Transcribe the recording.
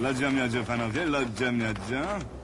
Lodzio miodzio, panowie, lodzio miodzio.